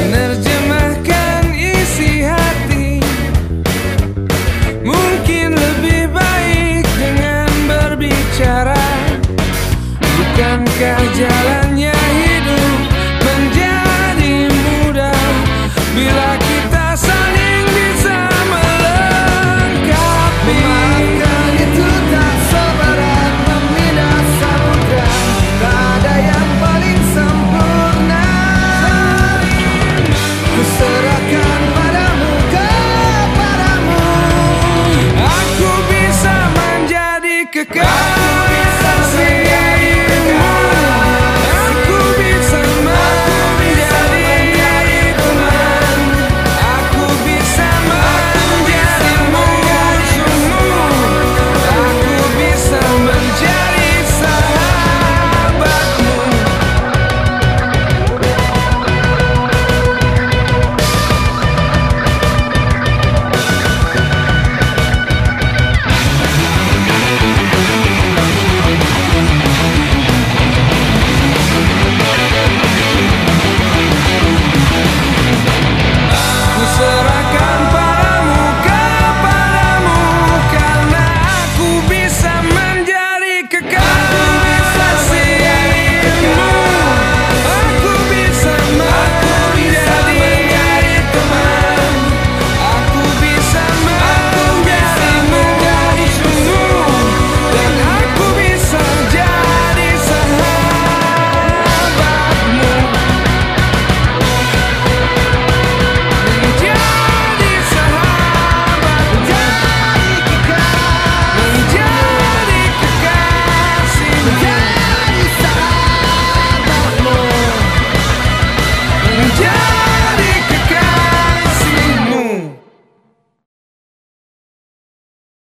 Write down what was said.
menerjemahkan isi hati. Mungkin lebih baik dengan berbicara. Bukankah jalan